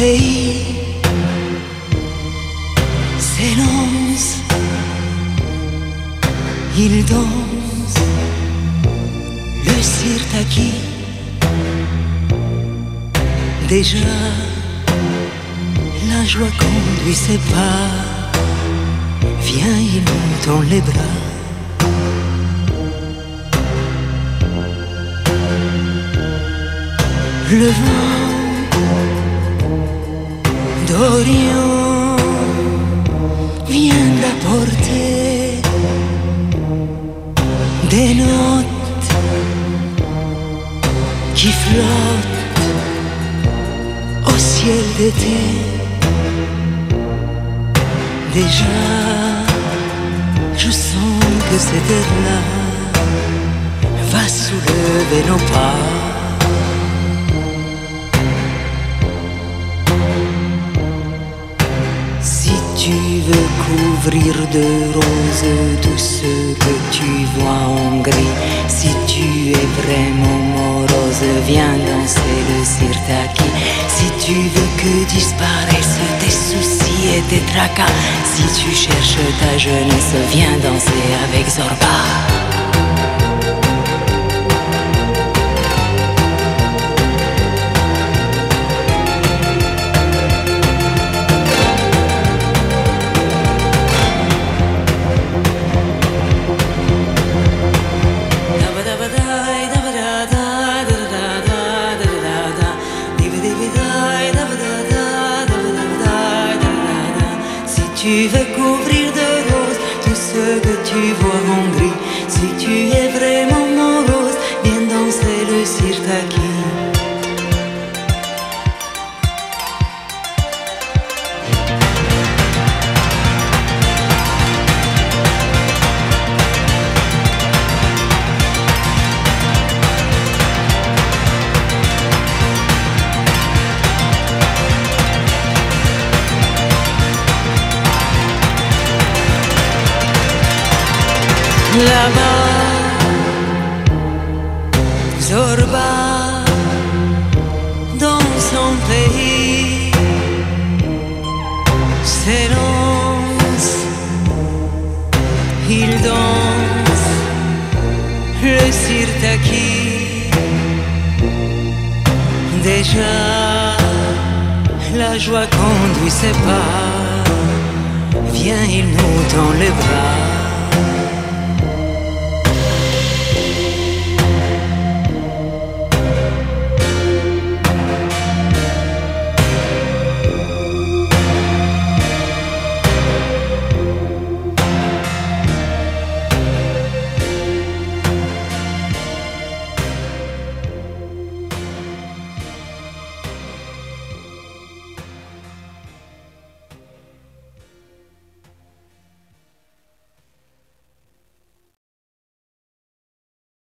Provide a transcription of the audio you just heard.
pays s'élance, il danse le sirtaki. Déjà, la joie conduit ses pas. Viens, il monte dans les bras. Le d'Orient vient d'apporter des notes qui flottent au ciel d'été. Déjà, je sens que cette terre-là va soulever nos pas. Couvrir de roses tout ce que tu vois en gris, si tu es vraiment morose, viens danser le sirtaki. Si tu veux que disparaissent tes soucis et tes tracas, si tu cherches ta jeunesse, viens danser avec Zorba. Tu veux couvrir de roses tout ce que tu vois en gris, si tu es vraiment morose, viens danser le sirtaki. Là-bas, Zorba, dans son pays, s'élance, il danse. Le sirtaki. Déjà, la joie conduit ses pas, viens, il nous tend les bras.